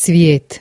цвет.